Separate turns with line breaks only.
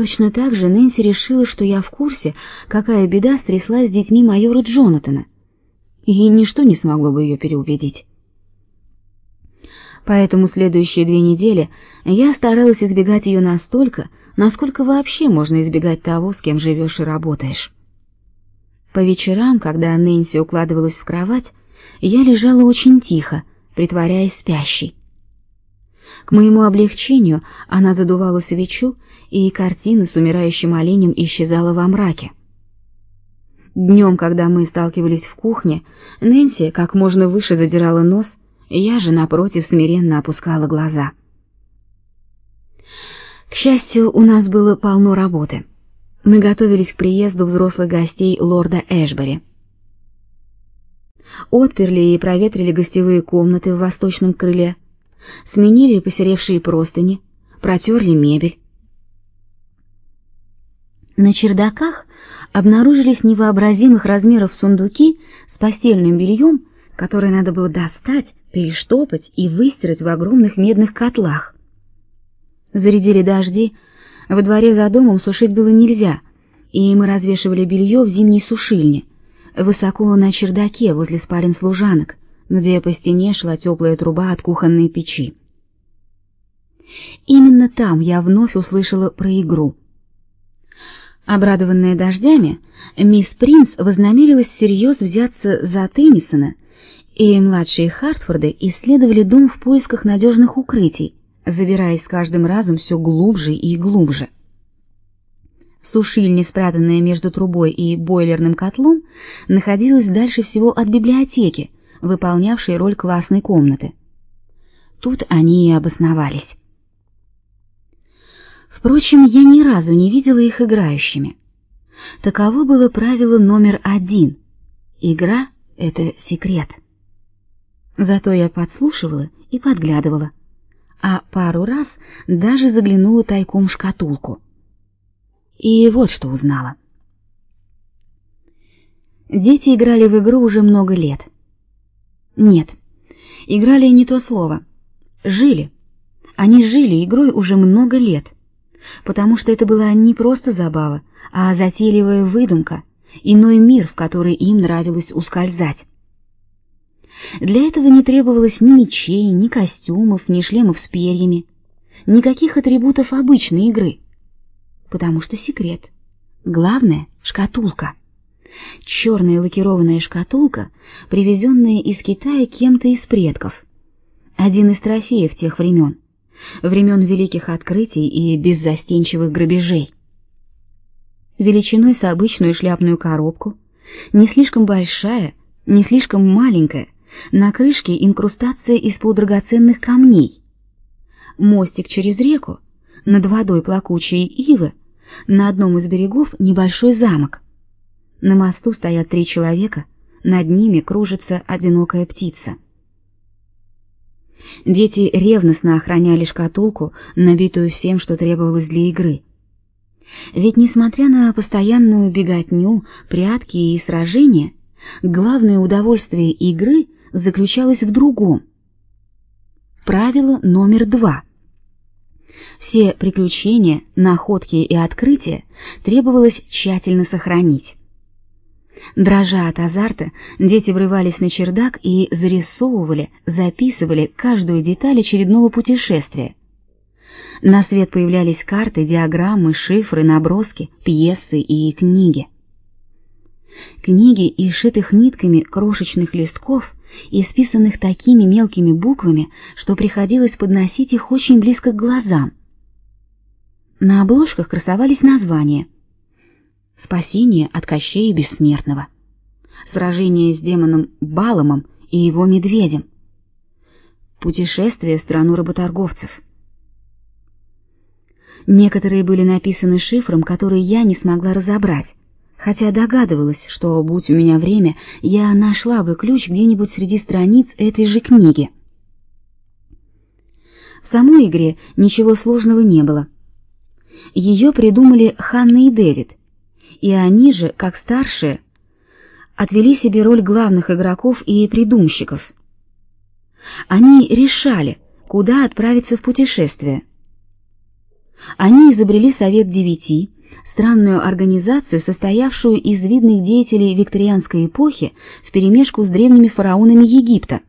Точно так же Нэнси решила, что я в курсе, какая беда стряслась с детьми майора Джонатана, и ничто не смогло бы ее переубедить. Поэтому следующие две недели я старалась избегать ее настолько, насколько вообще можно избегать того, с кем живешь и работаешь. По вечерам, когда Нэнси укладывалась в кровать, я лежала очень тихо, притворяясь спящей. К моему облегчению она задувала свечу, и картина с умирающим оленем исчезала во мраке. Днем, когда мы сталкивались в кухне, Нэнси как можно выше задирала нос, я же напротив смиренно опускала глаза. К счастью, у нас было полно работы. Мы готовились к приезду взрослых гостей лорда Эшбери. Отперли и проветрили гостевые комнаты в восточном крыле, сменили посеревшие простыни, протерли мебель. На чердаках обнаружились невообразимых размеров сундуки с постельным бельем, которое надо было достать, перештопать и выстирать в огромных медных котлах. Зарядили дожди, во дворе за домом сушить было нельзя, и мы развешивали белье в зимней сушильне, высоко на чердаке возле спален служанок, где по стене шла теплая труба от кухонной печи. Именно там я вновь услышала про игру. Обрадованная дождями, мисс Принц вознамерилась всерьез взяться за Теннисона, и младшие Хартфорды исследовали дом в поисках надежных укрытий, забираясь с каждым разом все глубже и глубже. Сушильня, спрятанная между трубой и бойлерным котлом, находилась дальше всего от библиотеки, выполнявшей роль классной комнаты. Тут они и обосновались. Впрочем, я ни разу не видела их играющими. Таково было правило номер один. Игра — это секрет. Зато я подслушивала и подглядывала а пару раз даже заглянула тайком в шкатулку. И вот что узнала. Дети играли в игру уже много лет. Нет, играли не то слово. Жили. Они жили игрой уже много лет, потому что это была не просто забава, а затейливая выдумка, иной мир, в который им нравилось ускользать. Для этого не требовалось ни мечей, ни костюмов, ни шлемов с перьями, никаких атрибутов обычной игры. Потому что секрет. Главное — шкатулка. Черная лакированная шкатулка, привезенная из Китая кем-то из предков. Один из трофеев тех времен, времен великих открытий и беззастенчивых грабежей. Величиной с обычную шляпную коробку, не слишком большая, не слишком маленькая, на крышке инкрустация из полудрагоценных камней. Мостик через реку, над водой плакучие ивы, на одном из берегов небольшой замок. На мосту стоят три человека, над ними кружится одинокая птица. Дети ревностно охраняли шкатулку, набитую всем, что требовалось для игры. Ведь несмотря на постоянную беготню, прятки и сражения, главное удовольствие игры заключалось в другом. Правило номер два. Все приключения, находки и открытия требовалось тщательно сохранить. Дрожа от азарта, дети врывались на чердак и зарисовывали, записывали каждую деталь очередного путешествия. На свет появлялись карты, диаграммы, шифры, наброски, пьесы и книги. Книги и шитых нитками крошечных листков исписанных такими мелкими буквами, что приходилось подносить их очень близко к глазам. На обложках красовались названия: Спасение от Кощея Бессмертного, Сражение с демоном Баломом и его медведем, Путешествие в страну работорговцев. Некоторые были написаны шифром, который я не смогла разобрать хотя догадывалась, что, будь у меня время, я нашла бы ключ где-нибудь среди страниц этой же книги. В самой игре ничего сложного не было. Ее придумали Ханна и Дэвид, и они же, как старшие, отвели себе роль главных игроков и придумщиков. Они решали, куда отправиться в путешествие. Они изобрели Совет Девяти, странную организацию, состоявшую из видных деятелей викторианской эпохи вперемешку с древними фараонами Египта,